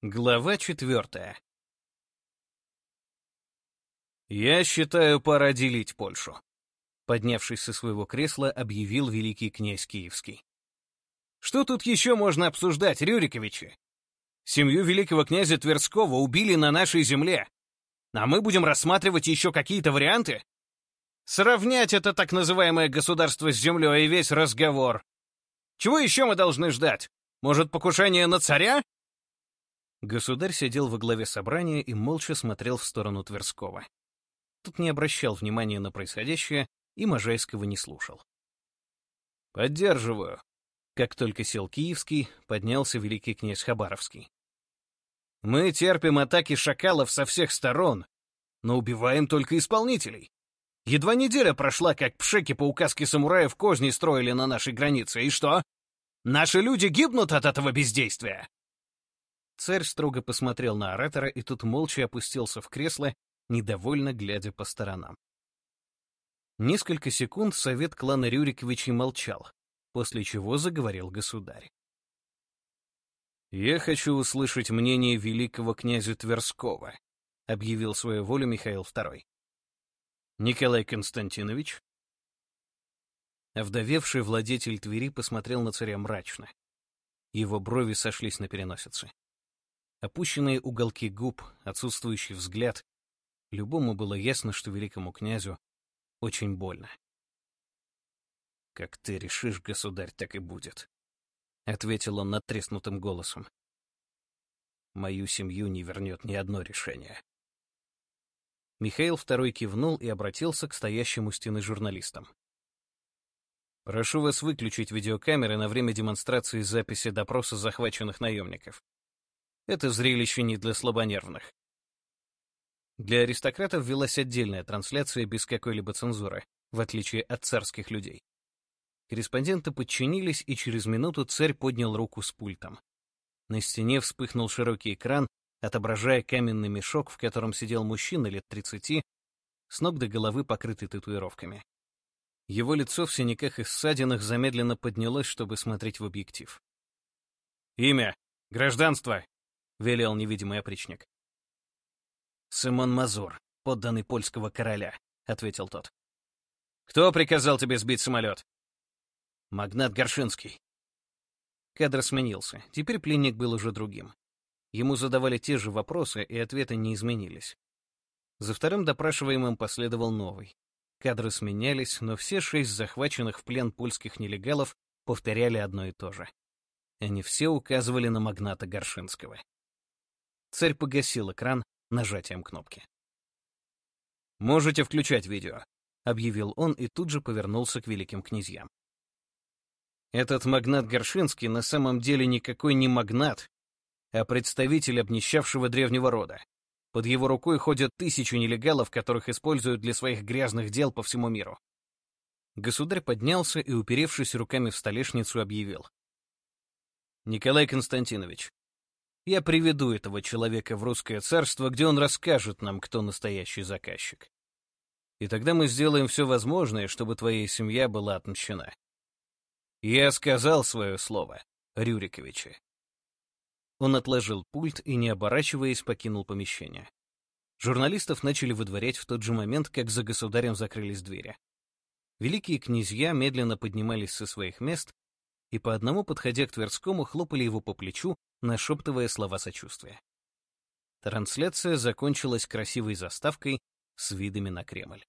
Глава четвертая. «Я считаю, пора делить Польшу», — поднявшись со своего кресла, объявил великий князь Киевский. «Что тут еще можно обсуждать, Рюриковичи? Семью великого князя Тверского убили на нашей земле, а мы будем рассматривать еще какие-то варианты? Сравнять это так называемое государство с землей и весь разговор. Чего еще мы должны ждать? Может, покушение на царя?» Государь сидел во главе собрания и молча смотрел в сторону Тверского. Тут не обращал внимания на происходящее и Можайского не слушал. «Поддерживаю». Как только сел Киевский, поднялся великий князь Хабаровский. «Мы терпим атаки шакалов со всех сторон, но убиваем только исполнителей. Едва неделя прошла, как пшеки по указке самураев козни строили на нашей границе, и что? Наши люди гибнут от этого бездействия!» Царь строго посмотрел на оратора и тут молча опустился в кресло, недовольно глядя по сторонам. Несколько секунд совет клана Рюриковичей молчал, после чего заговорил государь. «Я хочу услышать мнение великого князя Тверского», — объявил свою волю Михаил II. «Николай Константинович?» Овдовевший владетель Твери посмотрел на царя мрачно. Его брови сошлись на переносице. Опущенные уголки губ, отсутствующий взгляд. Любому было ясно, что великому князю очень больно. «Как ты решишь, государь, так и будет», — ответил он надтреснутым голосом. «Мою семью не вернет ни одно решение». Михаил II кивнул и обратился к стоящему стены журналистам. «Прошу вас выключить видеокамеры на время демонстрации записи допроса захваченных наемников. Это зрелище не для слабонервных. Для аристократов велась отдельная трансляция без какой-либо цензуры, в отличие от царских людей. Корреспонденты подчинились, и через минуту царь поднял руку с пультом. На стене вспыхнул широкий экран, отображая каменный мешок, в котором сидел мужчина лет 30, с ног до головы покрытый татуировками. Его лицо в синяках и ссадинах замедленно поднялось, чтобы смотреть в объектив. «Имя! Гражданство!» — велел невидимый опричник. «Симон Мазур, подданный польского короля», — ответил тот. «Кто приказал тебе сбить самолет?» «Магнат Горшинский». Кадр сменился. Теперь пленник был уже другим. Ему задавали те же вопросы, и ответы не изменились. За вторым допрашиваемым последовал новый. Кадры сменялись, но все шесть захваченных в плен польских нелегалов повторяли одно и то же. Они все указывали на магната Горшинского. Царь погасил экран нажатием кнопки. «Можете включать видео», — объявил он и тут же повернулся к великим князьям. Этот магнат Горшинский на самом деле никакой не магнат, а представитель обнищавшего древнего рода. Под его рукой ходят тысячи нелегалов, которых используют для своих грязных дел по всему миру. Государь поднялся и, уперевшись руками в столешницу, объявил. «Николай Константинович, я приведу этого человека в русское царство, где он расскажет нам, кто настоящий заказчик. И тогда мы сделаем все возможное, чтобы твоя семья была отмщена. Я сказал свое слово, Рюриковичи. Он отложил пульт и, не оборачиваясь, покинул помещение. Журналистов начали выдворять в тот же момент, как за государем закрылись двери. Великие князья медленно поднимались со своих мест и по одному, подходя к Тверскому, хлопали его по плечу, нашептывая слова сочувствия. Трансляция закончилась красивой заставкой с видами на Кремль.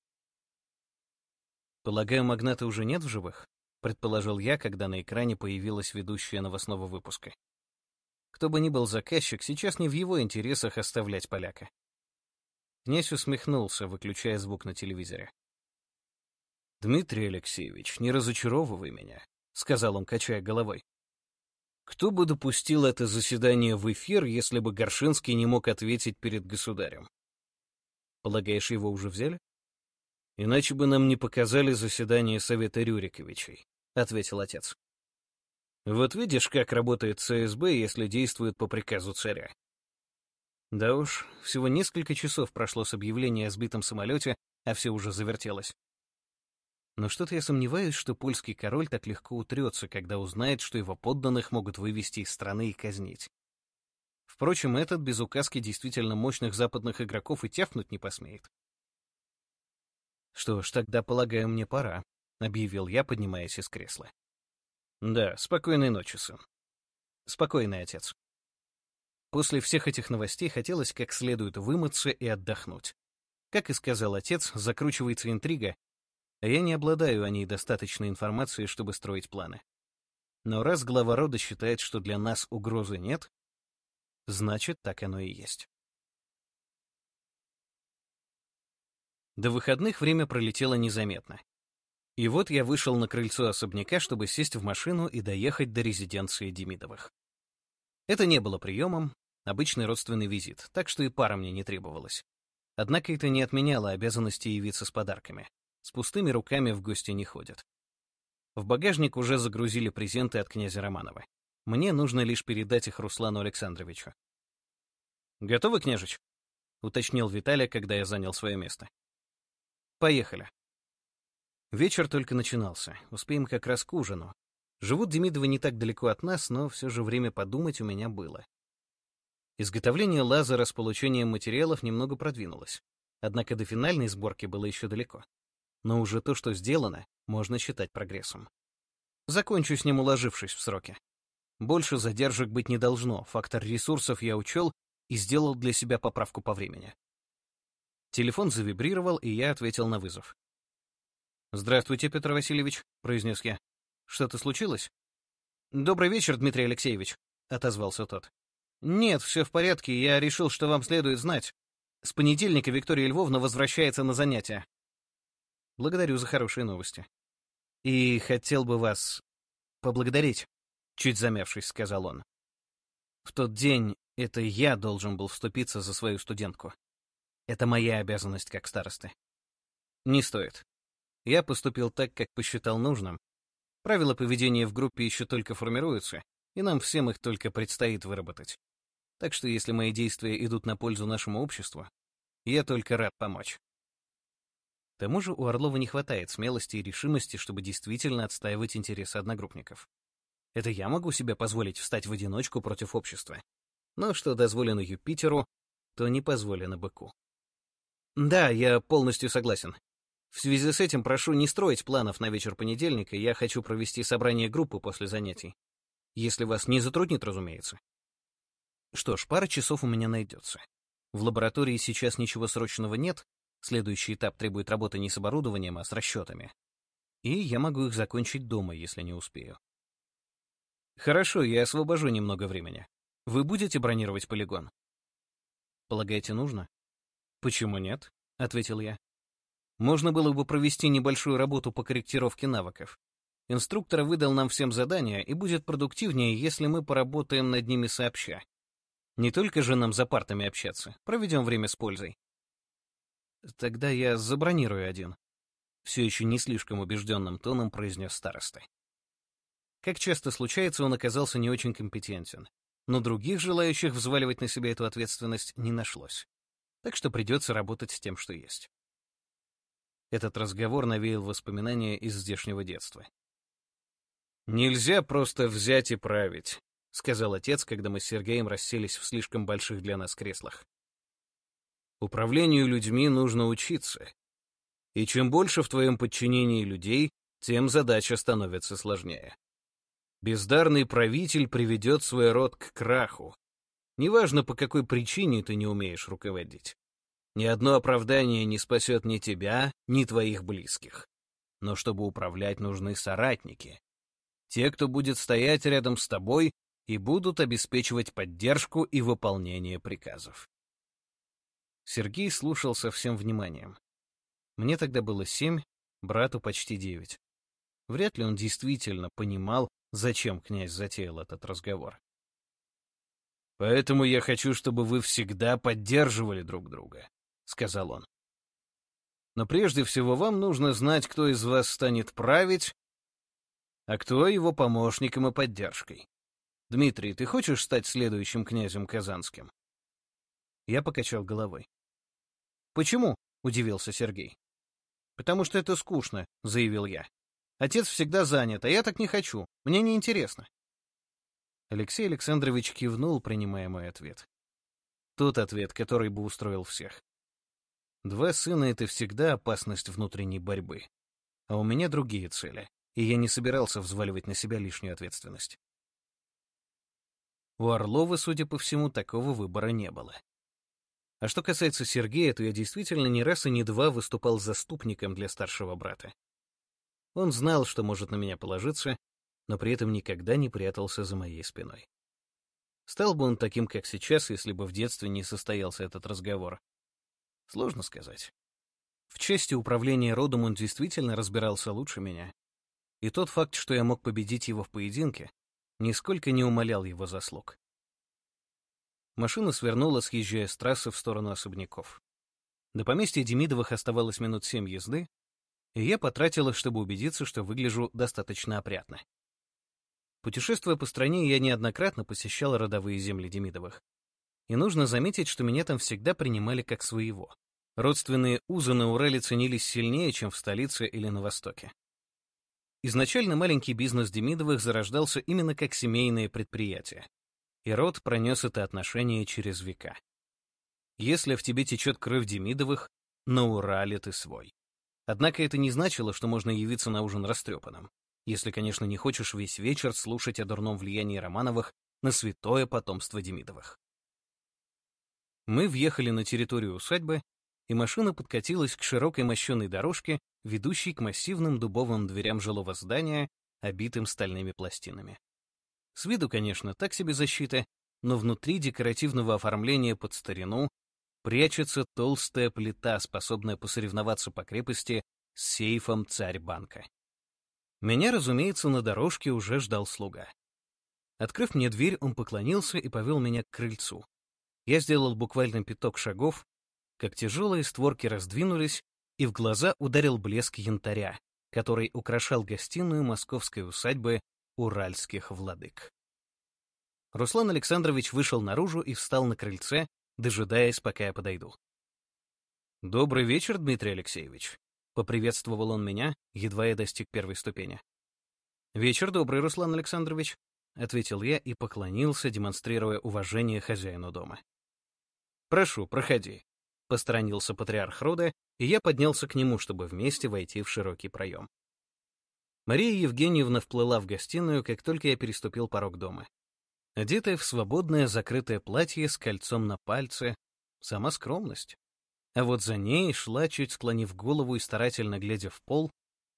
«Полагаю, магната уже нет в живых?» — предположил я, когда на экране появилась ведущая новостного выпуска. Кто бы ни был заказчик, сейчас не в его интересах оставлять поляка. Князь усмехнулся, выключая звук на телевизоре. «Дмитрий Алексеевич, не разочаровывай меня», — сказал он, качая головой. Кто бы допустил это заседание в эфир, если бы Горшинский не мог ответить перед государем? Полагаешь, его уже взяли? Иначе бы нам не показали заседание Совета Рюриковичей, — ответил отец. Вот видишь, как работает ЦСБ, если действует по приказу царя. Да уж, всего несколько часов прошло с объявления о сбитом самолете, а все уже завертелось. Но что-то я сомневаюсь, что польский король так легко утрется, когда узнает, что его подданных могут вывести из страны и казнить. Впрочем, этот без указки действительно мощных западных игроков и тяфнуть не посмеет. «Что ж, тогда, полагаю, мне пора», — объявил я, поднимаясь из кресла. «Да, спокойной ночи, сын». «Спокойный, отец». После всех этих новостей хотелось как следует вымыться и отдохнуть. Как и сказал отец, закручивается интрига, я не обладаю о ней достаточной информацией, чтобы строить планы. Но раз глава рода считает, что для нас угрозы нет, значит, так оно и есть. До выходных время пролетело незаметно. И вот я вышел на крыльцо особняка, чтобы сесть в машину и доехать до резиденции Демидовых. Это не было приемом, обычный родственный визит, так что и пара мне не требовалась. Однако это не отменяло обязанности явиться с подарками. С пустыми руками в гости не ходят. В багажник уже загрузили презенты от князя Романова. Мне нужно лишь передать их Руслану Александровичу. «Готовы, княжич?» — уточнил Виталий, когда я занял свое место. «Поехали». Вечер только начинался, успеем как раз к ужину. Живут Демидовы не так далеко от нас, но все же время подумать у меня было. Изготовление лазера с получением материалов немного продвинулось. Однако до финальной сборки было еще далеко. Но уже то, что сделано, можно считать прогрессом. Закончу с ним, уложившись в сроки. Больше задержек быть не должно, фактор ресурсов я учел и сделал для себя поправку по времени. Телефон завибрировал, и я ответил на вызов. «Здравствуйте, Петр Васильевич», — произнес я. «Что-то случилось?» «Добрый вечер, Дмитрий Алексеевич», — отозвался тот. «Нет, все в порядке, я решил, что вам следует знать. С понедельника Виктория Львовна возвращается на занятия». «Благодарю за хорошие новости. И хотел бы вас поблагодарить», — чуть замявшись, сказал он. «В тот день это я должен был вступиться за свою студентку. Это моя обязанность как старосты. Не стоит. Я поступил так, как посчитал нужным. Правила поведения в группе еще только формируются, и нам всем их только предстоит выработать. Так что если мои действия идут на пользу нашему обществу, я только рад помочь. Тому же у Орлова не хватает смелости и решимости, чтобы действительно отстаивать интересы одногруппников. Это я могу себе позволить встать в одиночку против общества. Но что дозволено Юпитеру, то не позволено быку. Да, я полностью согласен. В связи с этим прошу не строить планов на вечер понедельника, я хочу провести собрание группы после занятий. Если вас не затруднит, разумеется. Что ж, пара часов у меня найдется. В лаборатории сейчас ничего срочного нет, следующий этап требует работы не с оборудованием, а с расчетами. И я могу их закончить дома, если не успею. Хорошо, я освобожу немного времени. Вы будете бронировать полигон? Полагаете, нужно? Почему нет? — ответил я. Можно было бы провести небольшую работу по корректировке навыков. Инструктор выдал нам всем задания, и будет продуктивнее, если мы поработаем над ними сообща. Не только же нам за партами общаться, проведем время с пользой. Тогда я забронирую один. Все еще не слишком убежденным тоном произнес староста. Как часто случается, он оказался не очень компетентен, но других желающих взваливать на себя эту ответственность не нашлось. Так что придется работать с тем, что есть. Этот разговор навеял воспоминания из здешнего детства. «Нельзя просто взять и править», — сказал отец, когда мы с Сергеем расселись в слишком больших для нас креслах. «Управлению людьми нужно учиться. И чем больше в твоем подчинении людей, тем задача становится сложнее. Бездарный правитель приведет свой род к краху. Неважно, по какой причине ты не умеешь руководить. Ни одно оправдание не спасет ни тебя, ни твоих близких. Но чтобы управлять, нужны соратники. Те, кто будет стоять рядом с тобой и будут обеспечивать поддержку и выполнение приказов. Сергей слушал со всем вниманием. Мне тогда было семь, брату почти девять. Вряд ли он действительно понимал, зачем князь затеял этот разговор. «Поэтому я хочу, чтобы вы всегда поддерживали друг друга сказал он. Но прежде всего вам нужно знать, кто из вас станет править, а кто его помощником и поддержкой. Дмитрий, ты хочешь стать следующим князем Казанским? Я покачал головой. Почему? удивился Сергей. Потому что это скучно, заявил я. Отец всегда занят, а я так не хочу. Мне не интересно. Алексей Александрович кивнул, принимая мой ответ. Тот ответ, который бы устроил всех. Два сына — это всегда опасность внутренней борьбы. А у меня другие цели, и я не собирался взваливать на себя лишнюю ответственность. У Орлова, судя по всему, такого выбора не было. А что касается Сергея, то я действительно не раз и не два выступал заступником для старшего брата. Он знал, что может на меня положиться, но при этом никогда не прятался за моей спиной. Стал бы он таким, как сейчас, если бы в детстве не состоялся этот разговор? Сложно сказать. В части управления родом он действительно разбирался лучше меня. И тот факт, что я мог победить его в поединке, нисколько не умалял его заслуг. Машина свернула, съезжая с трассы в сторону особняков. До поместья Демидовых оставалось минут семь езды, и я потратила, чтобы убедиться, что выгляжу достаточно опрятно. Путешествуя по стране, я неоднократно посещал родовые земли Демидовых. И нужно заметить, что меня там всегда принимали как своего. Родственные узы на Урале ценились сильнее, чем в столице или на Востоке. Изначально маленький бизнес Демидовых зарождался именно как семейное предприятие. И род пронес это отношение через века. Если в тебе течет кровь Демидовых, на Урале ты свой. Однако это не значило, что можно явиться на ужин растрепанным, если, конечно, не хочешь весь вечер слушать о дурном влиянии Романовых на святое потомство Демидовых. Мы въехали на территорию усадьбы, и машина подкатилась к широкой мощеной дорожке, ведущей к массивным дубовым дверям жилого здания, обитым стальными пластинами. С виду, конечно, так себе защита, но внутри декоративного оформления под старину прячется толстая плита, способная посоревноваться по крепости с сейфом царь-банка. Меня, разумеется, на дорожке уже ждал слуга. Открыв мне дверь, он поклонился и повел меня к крыльцу. Я сделал буквально пяток шагов, как тяжелые створки раздвинулись, и в глаза ударил блеск янтаря, который украшал гостиную московской усадьбы уральских владык. Руслан Александрович вышел наружу и встал на крыльце, дожидаясь, пока я подойду. «Добрый вечер, Дмитрий Алексеевич», — поприветствовал он меня, едва я достиг первой ступени. «Вечер добрый, Руслан Александрович», — ответил я и поклонился, демонстрируя уважение хозяину дома. «Прошу, проходи», — посторонился патриарх рода, и я поднялся к нему, чтобы вместе войти в широкий проем. Мария Евгеньевна вплыла в гостиную, как только я переступил порог дома одетая в свободное закрытое платье с кольцом на пальце, сама скромность. А вот за ней шла, чуть склонив голову и старательно глядя в пол,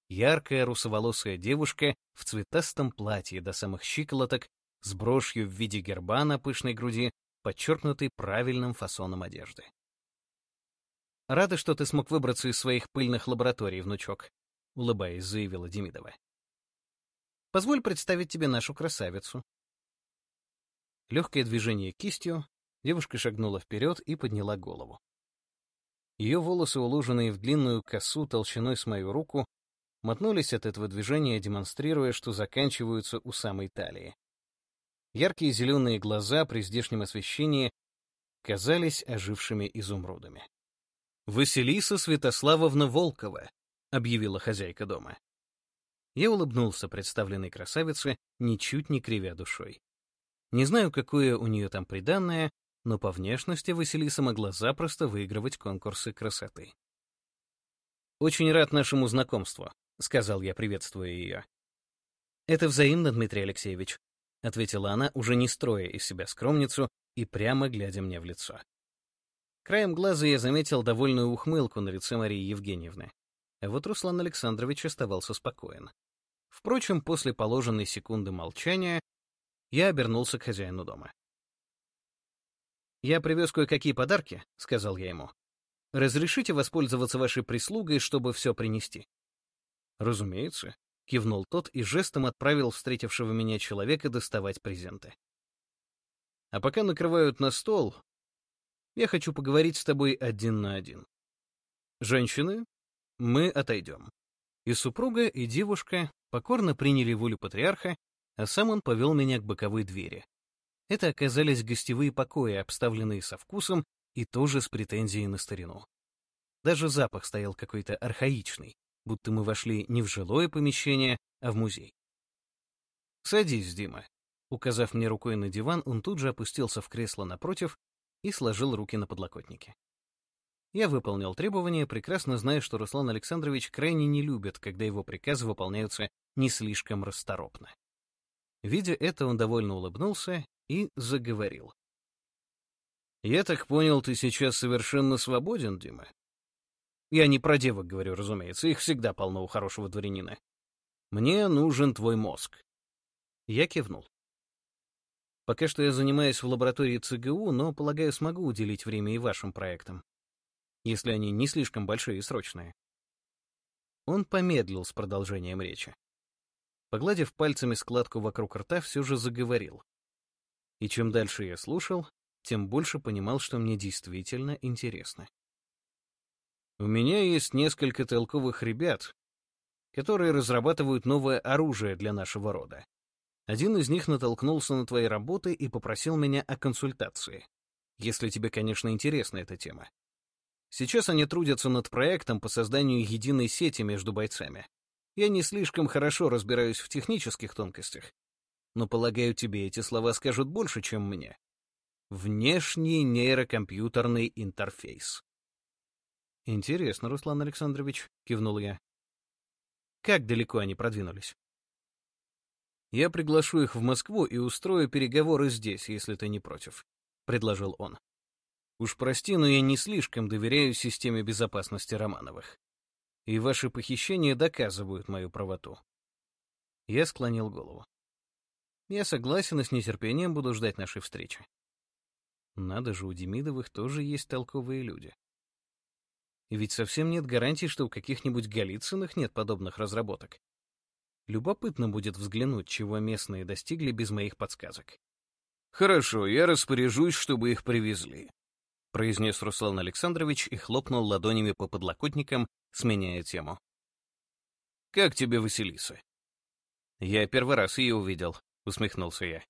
яркая русоволосая девушка в цветастом платье до самых щиколоток с брошью в виде герба на пышной груди, подчеркнутой правильным фасоном одежды. «Рада, что ты смог выбраться из своих пыльных лабораторий, внучок», — улыбаясь, заявила Демидова. «Позволь представить тебе нашу красавицу, Легкое движение кистью, девушка шагнула вперед и подняла голову. Ее волосы, уложенные в длинную косу толщиной с мою руку, мотнулись от этого движения, демонстрируя, что заканчиваются у самой талии. Яркие зеленые глаза при здешнем освещении казались ожившими изумрудами. «Василиса Святославовна Волкова», — объявила хозяйка дома. Я улыбнулся представленной красавице, ничуть не кривя душой. Не знаю, какое у нее там приданное, но по внешности Василиса могла запросто выигрывать конкурсы красоты. «Очень рад нашему знакомству», — сказал я, приветствуя ее. «Это взаимно, Дмитрий Алексеевич», — ответила она, уже не строя из себя скромницу и прямо глядя мне в лицо. Краем глаза я заметил довольную ухмылку на лице Марии Евгеньевны. Вот Руслан Александрович оставался спокоен. Впрочем, после положенной секунды молчания я обернулся к хозяину дома. «Я привез кое-какие подарки», — сказал я ему. «Разрешите воспользоваться вашей прислугой, чтобы все принести?» «Разумеется», — кивнул тот и жестом отправил встретившего меня человека доставать презенты. «А пока накрывают на стол, я хочу поговорить с тобой один на один. Женщины, мы отойдем». И супруга, и девушка покорно приняли волю патриарха а сам он повел меня к боковой двери. Это оказались гостевые покои, обставленные со вкусом и тоже с претензией на старину. Даже запах стоял какой-то архаичный, будто мы вошли не в жилое помещение, а в музей. «Садись, Дима», Указав мне рукой на диван, он тут же опустился в кресло напротив и сложил руки на подлокотнике. Я выполнил требования, прекрасно зная, что Руслан Александрович крайне не любит, когда его приказы выполняются не слишком расторопно. Видя это, он довольно улыбнулся и заговорил. «Я так понял, ты сейчас совершенно свободен, Дима?» «Я не про девок говорю, разумеется, их всегда полно у хорошего дворянина. Мне нужен твой мозг». Я кивнул. Пока что я занимаюсь в лаборатории ЦГУ, но, полагаю, смогу уделить время и вашим проектам, если они не слишком большие и срочные. Он помедлил с продолжением речи. Погладив пальцами складку вокруг рта, все же заговорил. И чем дальше я слушал, тем больше понимал, что мне действительно интересно. У меня есть несколько толковых ребят, которые разрабатывают новое оружие для нашего рода. Один из них натолкнулся на твои работы и попросил меня о консультации. Если тебе, конечно, интересна эта тема. Сейчас они трудятся над проектом по созданию единой сети между бойцами. Я не слишком хорошо разбираюсь в технических тонкостях, но, полагаю, тебе эти слова скажут больше, чем мне. Внешний нейрокомпьютерный интерфейс. «Интересно, Руслан Александрович», — кивнул я. «Как далеко они продвинулись?» «Я приглашу их в Москву и устрою переговоры здесь, если ты не против», — предложил он. «Уж прости, но я не слишком доверяю системе безопасности Романовых. И ваши похищения доказывают мою правоту». Я склонил голову. «Я согласен и с нетерпением буду ждать нашей встречи». Надо же, у Демидовых тоже есть толковые люди. И ведь совсем нет гарантий, что у каких-нибудь Голицыных нет подобных разработок. Любопытно будет взглянуть, чего местные достигли без моих подсказок. «Хорошо, я распоряжусь, чтобы их привезли», — произнес Руслан Александрович и хлопнул ладонями по подлокотникам, сменяя тему. «Как тебе Василиса?» «Я первый раз ее увидел», — усмехнулся я.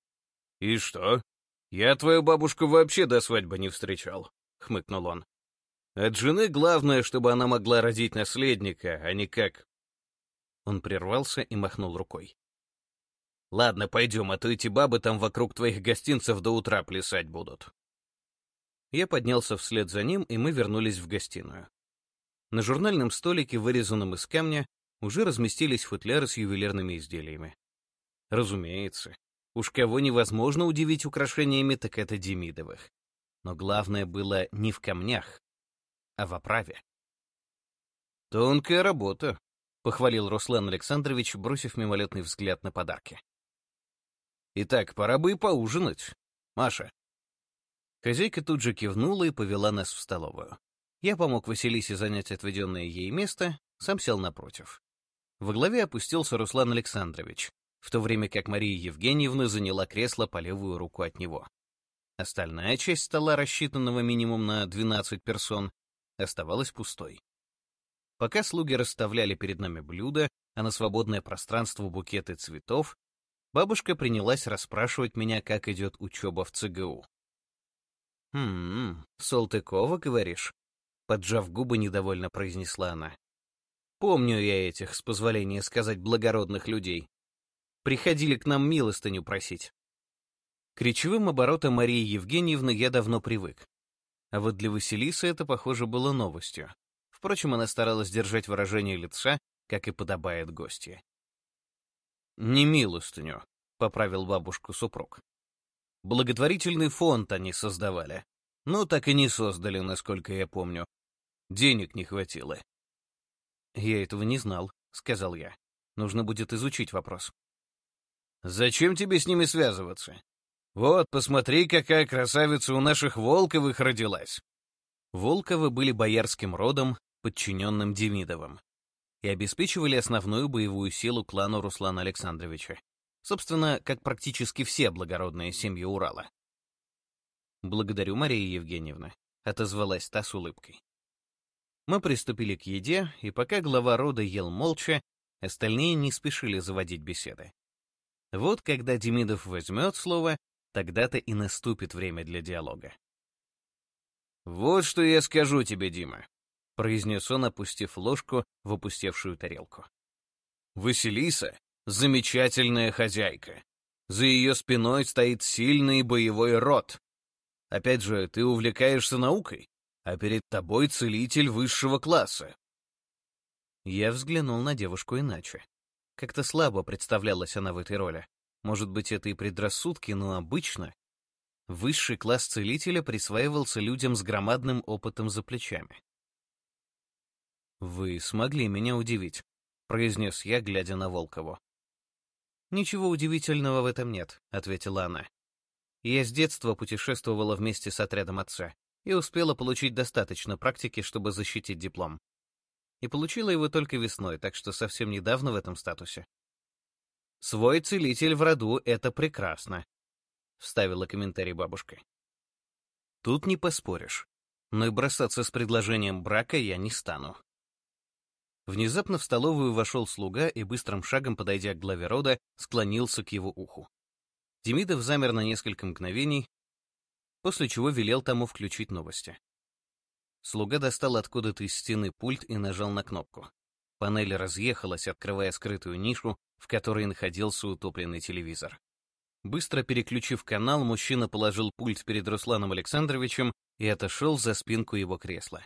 «И что? Я твою бабушку вообще до свадьбы не встречал», — хмыкнул он. «От жены главное, чтобы она могла родить наследника, а не как он прервался и махнул рукой. «Ладно, пойдем, а то эти бабы там вокруг твоих гостинцев до утра плясать будут». Я поднялся вслед за ним, и мы вернулись в гостиную. На журнальном столике, вырезанном из камня, уже разместились футляры с ювелирными изделиями. Разумеется, уж кого невозможно удивить украшениями, так это Демидовых. Но главное было не в камнях, а в оправе. «Тонкая работа», — похвалил Руслан Александрович, бросив мимолетный взгляд на подарки. «Итак, пора бы и поужинать. Маша». Хозяйка тут же кивнула и повела нас в столовую. Я помог Василисе занять отведенное ей место, сам сел напротив. Во главе опустился Руслан Александрович, в то время как Мария Евгеньевна заняла кресло по левую руку от него. Остальная часть стола, рассчитанного минимум на 12 персон, оставалась пустой. Пока слуги расставляли перед нами блюда, а на свободное пространство букеты цветов, бабушка принялась расспрашивать меня, как идет учеба в ЦГУ. «Хм, Салтыкова, говоришь?» Поджав губы, недовольно произнесла она. «Помню я этих, с позволения сказать, благородных людей. Приходили к нам милостыню просить». К речевым оборотам Марии Евгеньевны я давно привык. А вот для Василисы это, похоже, было новостью. Впрочем, она старалась держать выражение лица, как и подобает гостье. «Не милостыню», — поправил бабушку супруг. «Благотворительный фонд они создавали. Но так и не создали, насколько я помню. Денег не хватило». «Я этого не знал», — сказал я. «Нужно будет изучить вопрос». «Зачем тебе с ними связываться? Вот, посмотри, какая красавица у наших Волковых родилась!» Волковы были боярским родом, подчиненным Демидовым, и обеспечивали основную боевую силу клану Руслана Александровича. Собственно, как практически все благородные семьи Урала. «Благодарю, Мария Евгеньевна», — отозвалась та с улыбкой. Мы приступили к еде, и пока глава рода ел молча, остальные не спешили заводить беседы. Вот когда Демидов возьмет слово, тогда-то и наступит время для диалога. «Вот что я скажу тебе, Дима», — произнес он, опустив ложку в опустевшую тарелку. «Василиса — замечательная хозяйка. За ее спиной стоит сильный боевой род. Опять же, ты увлекаешься наукой, а перед тобой целитель высшего класса. Я взглянул на девушку иначе. Как-то слабо представлялась она в этой роли. Может быть, это и предрассудки, но обычно высший класс целителя присваивался людям с громадным опытом за плечами. «Вы смогли меня удивить», — произнес я, глядя на Волкову. «Ничего удивительного в этом нет», — ответила она. «Я с детства путешествовала вместе с отрядом отца и успела получить достаточно практики, чтобы защитить диплом и получила его только весной, так что совсем недавно в этом статусе. «Свой целитель в роду — это прекрасно», — вставила комментарий бабушка. Тут не поспоришь, но и бросаться с предложением брака я не стану. Внезапно в столовую вошел слуга и быстрым шагом, подойдя к главе рода, склонился к его уху. Демидов замер на несколько мгновений, после чего велел тому включить новости. Слуга достал откуда-то из стены пульт и нажал на кнопку. Панель разъехалась, открывая скрытую нишу, в которой находился утопленный телевизор. Быстро переключив канал, мужчина положил пульт перед Русланом Александровичем и отошел за спинку его кресла.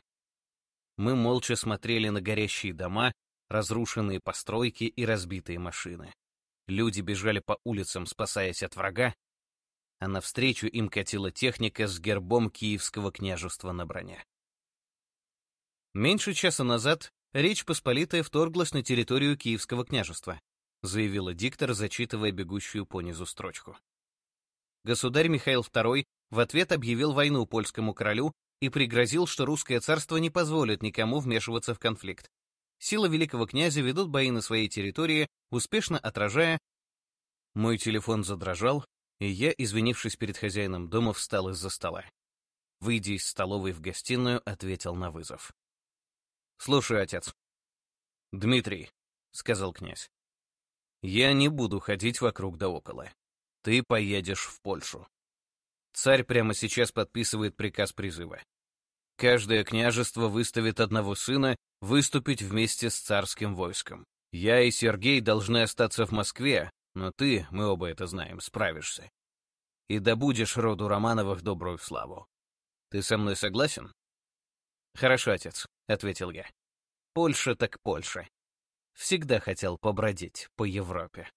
Мы молча смотрели на горящие дома, разрушенные постройки и разбитые машины. Люди бежали по улицам, спасаясь от врага, а навстречу им катила техника с гербом Киевского княжества на броне. Меньше часа назад Речь Посполитая вторглась на территорию Киевского княжества, заявила диктор, зачитывая бегущую по низу строчку. Государь Михаил II в ответ объявил войну польскому королю и пригрозил, что русское царство не позволит никому вмешиваться в конфликт. Силы великого князя ведут бои на своей территории, успешно отражая... Мой телефон задрожал, и я, извинившись перед хозяином дома, встал из-за стола. Выйдя из столовой в гостиную, ответил на вызов. Слушай, отец. Дмитрий, сказал князь. Я не буду ходить вокруг да около. Ты поедешь в Польшу. Царь прямо сейчас подписывает приказ призыва. Каждое княжество выставит одного сына выступить вместе с царским войском. Я и Сергей должны остаться в Москве, но ты, мы оба это знаем, справишься. И добудешь роду Романовых добрую славу. Ты со мной согласен? Хорошо, отец. — ответил я. «Польша так Польша. Всегда хотел побродить по Европе».